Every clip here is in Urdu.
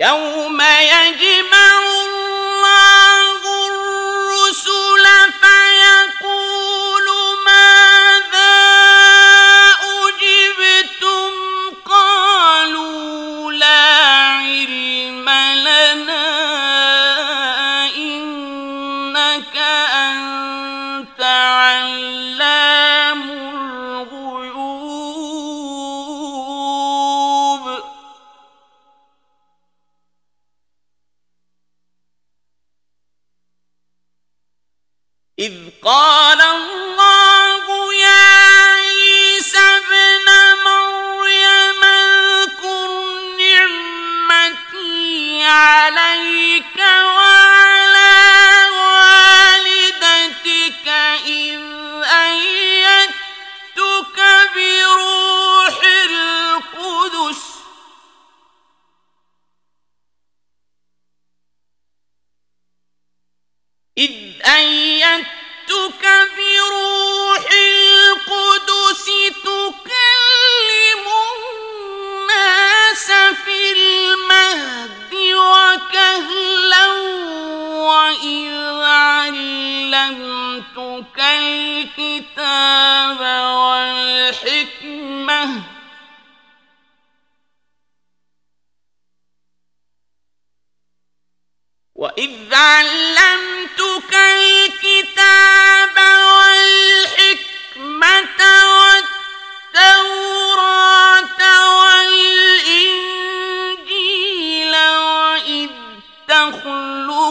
يوم يجمع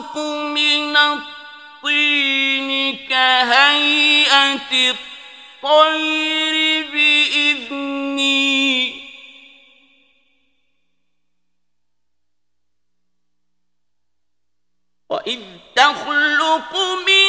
يخلق من الطين كهيئة الطير بإذني وإذ تخلق من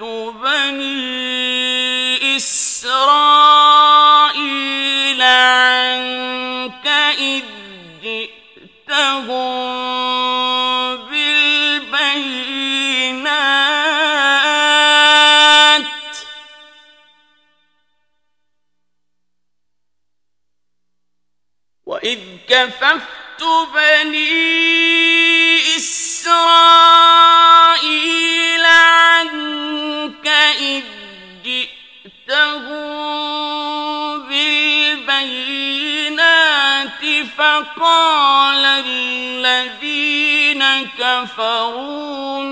بني إسرائيل عنك إذ كففت بني إسرائيل إذ جئتهم بالبينات فقال الذين كفروا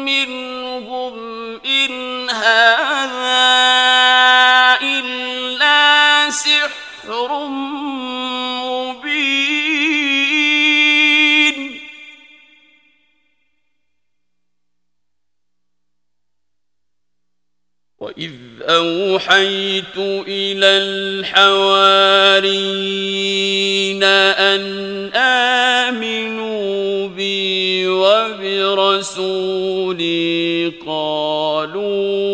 أوحيت إلى الحوارين أن آمنوا بي وبرسولي قالوا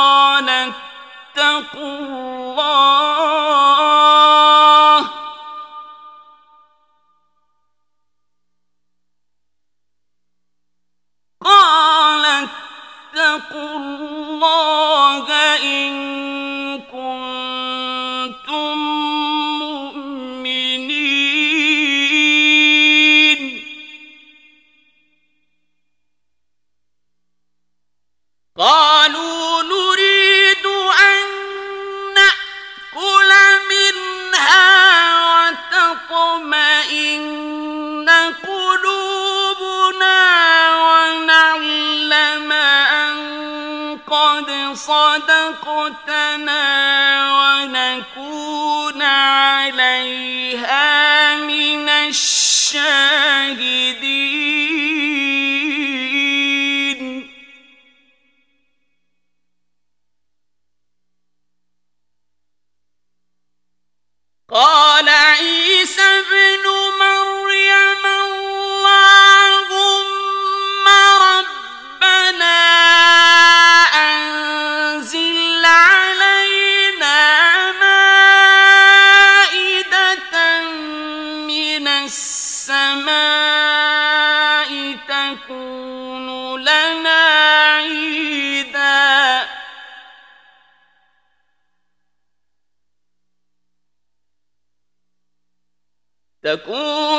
تَكُونَ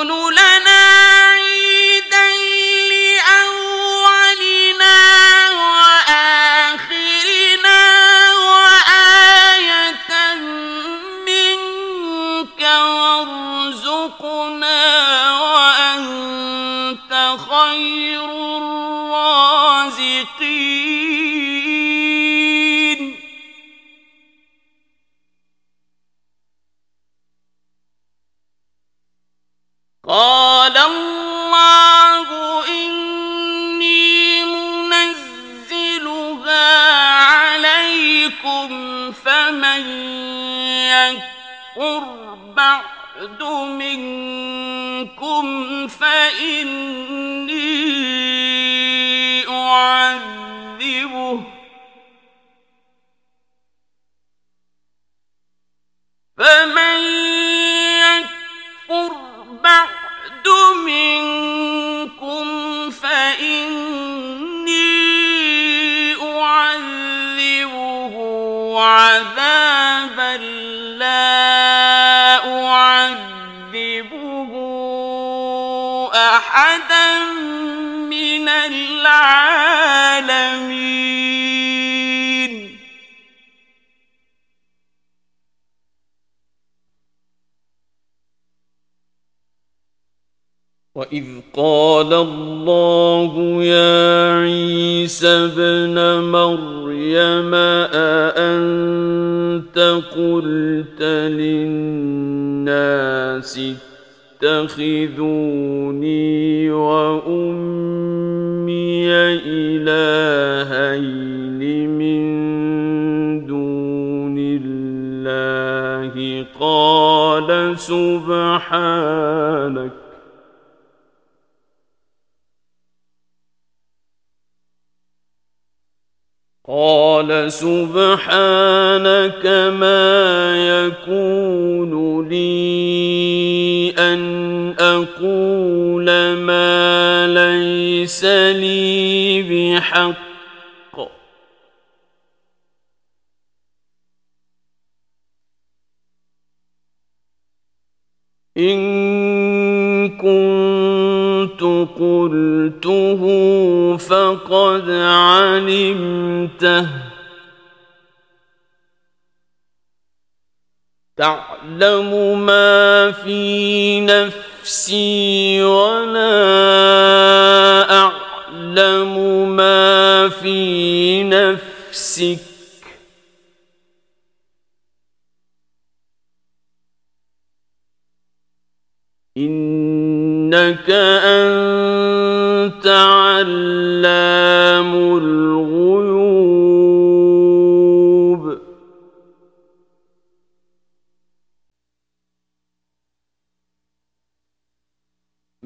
مِنْ وَإِذْ قَالَ اللَّهُ يَا عِيسَى ابْنَ مَرْيَمَ أَأَنْتَ قُلْتَ لِلنَّاسِ اتَّخِذُونِي وَأُمِّيَ إِلَٰهَيْنِ مِن دُونِ اللَّهِ. قَالَ سُبْحَانَكَ. قال سبحانك ما يكون لي أن أقول ما ليس لي بحق. إن كنت قلته فقد علمته. تعلم ما في نفسي نفسي ولا أعلم ما في نفسك. إنك أنت علام الغيوب.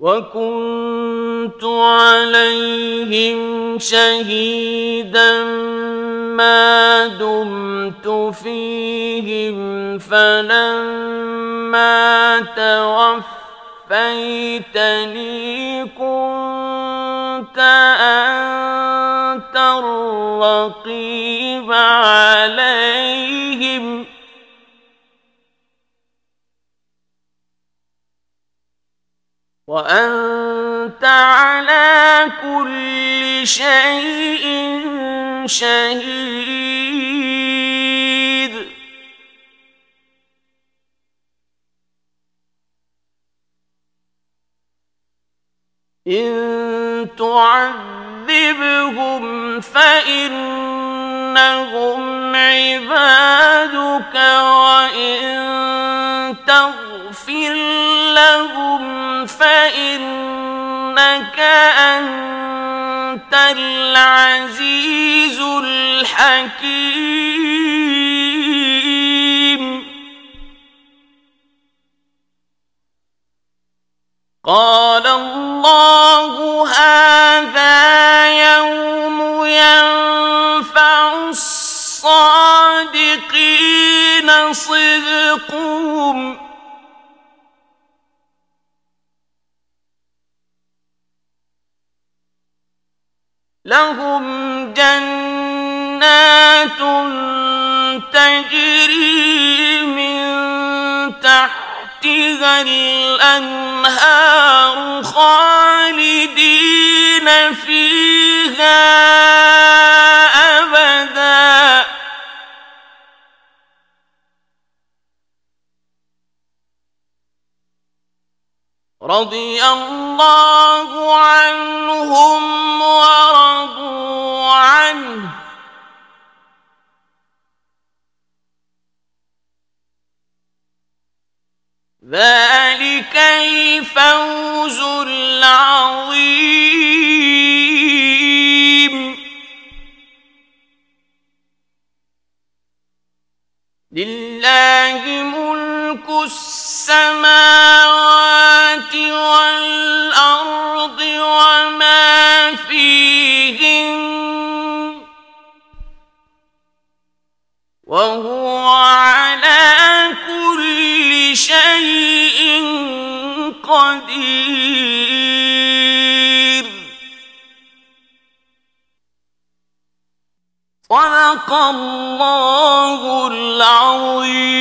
وكنت عليهم شهيدا ما دمت فيهم فلما توفيتني كنت أنت الرقيب عليهم وأنت على كل شيء شهيد. إن تعذبهم فإنهم عبادك العزيز الحكيم. قال الله هذا يوم ينفع الصادقين صدقهم. لهم جنات تجري من تحتها الأنهار خالدين فيها أبدا. رضي الله عنهم ذلك الفوز العظيم لله ملك السماوات والأرض وما فيهن وهو صدق الله العظيم.